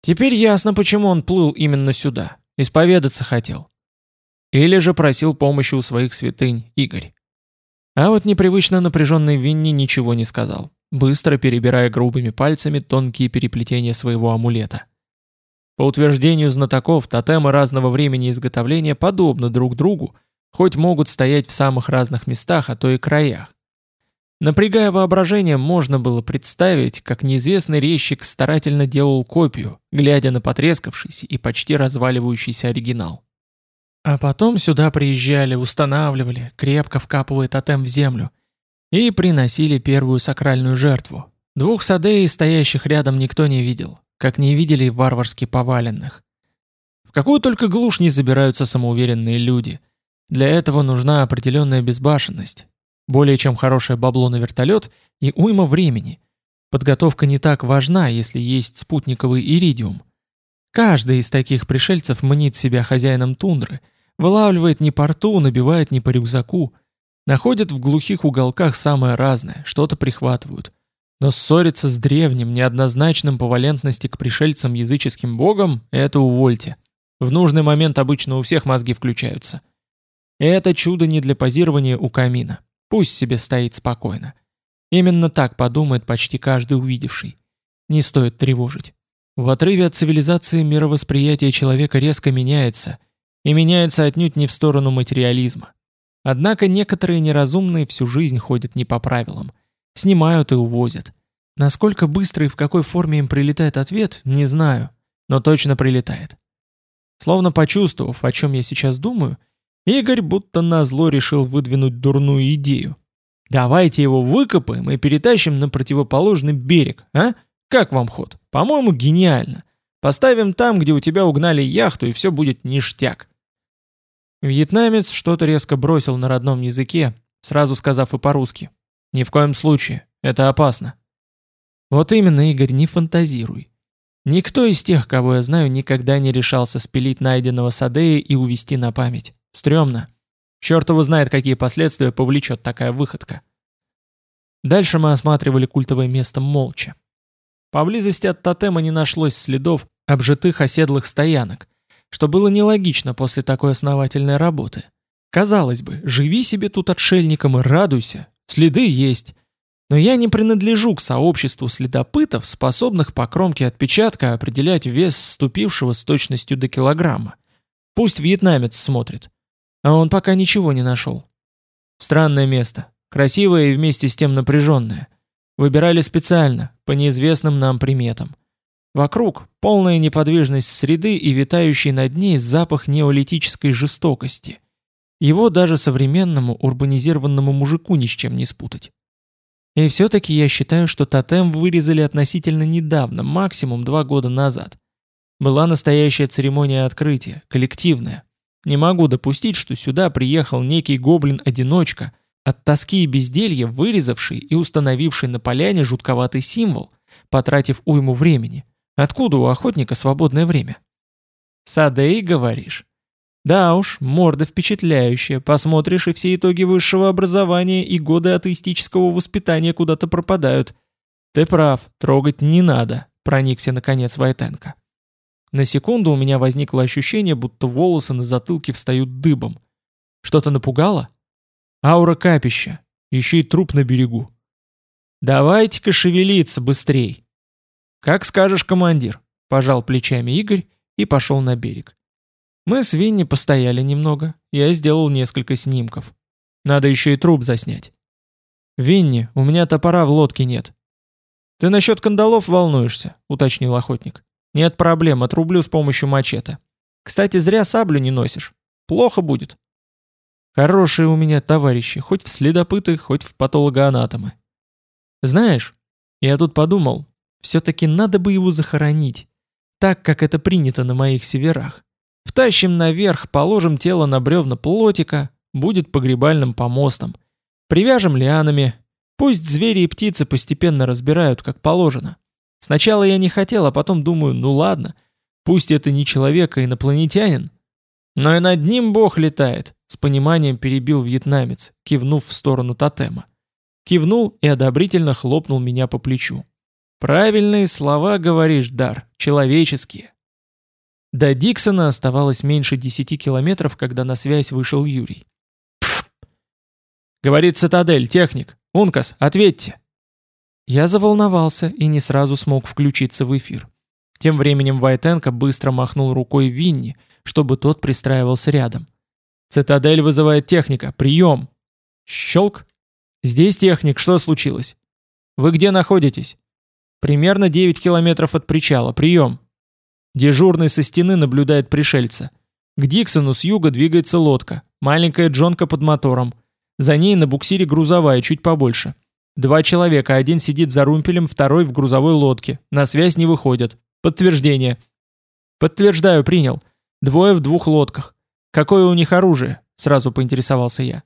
Теперь ясно, почему он плыл именно сюда. Исповедаться хотел. Или же просил помощи у своих святынь Игорь. А вот непривычно напряженный Винни ничего не сказал, быстро перебирая грубыми пальцами тонкие переплетения своего амулета. По утверждению знатоков, тотемы разного времени изготовления подобны друг другу, хоть могут стоять в самых разных местах, а то и краях. Напрягая воображение, можно было представить, как неизвестный резчик старательно делал копию, глядя на потрескавшийся и почти разваливающийся оригинал. А потом сюда приезжали, устанавливали, крепко вкапывая тотем в землю, и приносили первую сакральную жертву. Двух садеи, стоящих рядом, никто не видел, как не видели варварски поваленных. В какую только глушь не забираются самоуверенные люди – для этого нужна определенная безбашенность, более чем хорошее бабло на вертолет и уйма времени. Подготовка не так важна, если есть спутниковый иридиум. Каждый из таких пришельцев мнит себя хозяином тундры, Вылавливает не по рту, набивает не по рюкзаку. Находят в глухих уголках самое разное, что-то прихватывают. Но ссориться с древним, неоднозначным по валентности к пришельцам языческим богом – это увольте. В нужный момент обычно у всех мозги включаются. Это чудо не для позирования у камина. Пусть себе стоит спокойно. Именно так подумает почти каждый увидевший. Не стоит тревожить. В отрыве от цивилизации мировосприятие человека резко меняется, и меняется отнюдь не в сторону материализма. Однако некоторые неразумные всю жизнь ходят не по правилам. Снимают и увозят. Насколько быстро и в какой форме им прилетает ответ, не знаю, но точно прилетает. Словно почувствовав, о чем я сейчас думаю, Игорь будто назло решил выдвинуть дурную идею. Давайте его выкопаем и перетащим на противоположный берег, а? Как вам ход? По-моему, гениально. Поставим там, где у тебя угнали яхту, и все будет ништяк. Вьетнамец что-то резко бросил на родном языке, сразу сказав и по-русски. Ни в коем случае, это опасно. Вот именно, Игорь, не фантазируй. Никто из тех, кого я знаю, никогда не решался спилить найденного Садея и увести на память. Стремно. Черт его знает, какие последствия повлечет такая выходка. Дальше мы осматривали культовое место молча. Поблизости от тотема не нашлось следов обжитых оседлых стоянок, что было нелогично после такой основательной работы. Казалось бы, живи себе тут отшельником и радуйся, следы есть. Но я не принадлежу к сообществу следопытов, способных по кромке отпечатка определять вес ступившего с точностью до килограмма. Пусть вьетнамец смотрит. А он пока ничего не нашел. Странное место. Красивое и вместе с тем напряженное. Выбирали специально, по неизвестным нам приметам. Вокруг полная неподвижность среды и витающий над ней запах неолитической жестокости. Его даже современному урбанизированному мужику ни с чем не спутать. И все-таки я считаю, что тотем вырезали относительно недавно, максимум два года назад. Была настоящая церемония открытия, коллективная. Не могу допустить, что сюда приехал некий гоблин-одиночка, от тоски и безделья вырезавший и установивший на поляне жутковатый символ, потратив уйму времени. Откуда у охотника свободное время? Садей, говоришь? Да уж, морда впечатляющая, посмотришь, и все итоги высшего образования и годы атеистического воспитания куда-то пропадают. Ты прав, трогать не надо, проникся наконец Войтенко. На секунду у меня возникло ощущение, будто волосы на затылке встают дыбом. Что-то напугало? Аура капища. Еще и труп на берегу. Давайте-ка шевелиться быстрей. Как скажешь, командир. Пожал плечами Игорь и пошел на берег. Мы с Винни постояли немного. Я сделал несколько снимков. Надо еще и труп заснять. «Винни, у меня топора в лодке нет». «Ты насчет кандалов волнуешься?» — уточнил охотник. Нет проблем, отрублю с помощью мачете. Кстати, зря саблю не носишь. Плохо будет. Хорошие у меня товарищи, хоть в следопыты, хоть в патологоанатомы. Знаешь, я тут подумал, все-таки надо бы его захоронить, так, как это принято на моих северах. Втащим наверх, положим тело на бревна плотика, будет погребальным помостом. Привяжем лианами, пусть звери и птицы постепенно разбирают, как положено. Сначала я не хотел, а потом думаю, ну ладно, пусть это не человек, а инопланетянин. Но и над ним бог летает, с пониманием перебил вьетнамец, кивнув в сторону тотема. Кивнул и одобрительно хлопнул меня по плечу. Правильные слова говоришь, Дар, человеческие. До Диксона оставалось меньше десяти километров, когда на связь вышел Юрий. Пф. Говорит Цитадель, техник. Ункас, ответьте. Я заволновался и не сразу смог включиться в эфир. Тем временем Вайтенко быстро махнул рукой Винни, чтобы тот пристраивался рядом. «Цитадель вызывает техника. Прием!» «Щелк!» «Здесь техник. Что случилось?» «Вы где находитесь?» «Примерно 9 километров от причала. Прием!» Дежурный со стены наблюдает пришельца. К Диксону с юга двигается лодка. Маленькая джонка под мотором. За ней на буксире грузовая, чуть побольше. Два человека, один сидит за румпелем, второй в грузовой лодке. На связь не выходят. Подтверждение. Подтверждаю, принял. Двое в двух лодках. Какое у них оружие? Сразу поинтересовался я.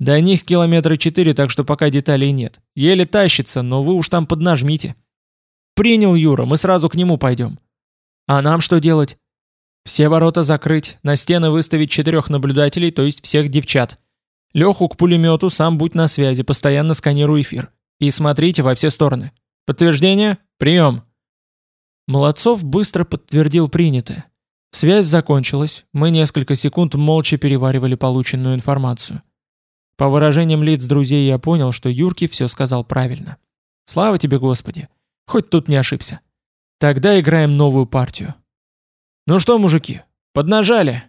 До них километра четыре, так что пока деталей нет. Еле тащится, но вы уж там поднажмите. Принял Юра, мы сразу к нему пойдем. А нам что делать? Все ворота закрыть, на стены выставить четырех наблюдателей, то есть всех девчат. Леху к пулемету, сам будь на связи, постоянно сканируй эфир. И смотрите во все стороны. Подтверждение? Прием!» Молодцов быстро подтвердил принятое. Связь закончилась, мы несколько секунд молча переваривали полученную информацию. По выражениям лиц друзей я понял, что Юрки все сказал правильно. Слава тебе, Господи! Хоть тут не ошибся. Тогда играем новую партию. Ну что, мужики, поднажали?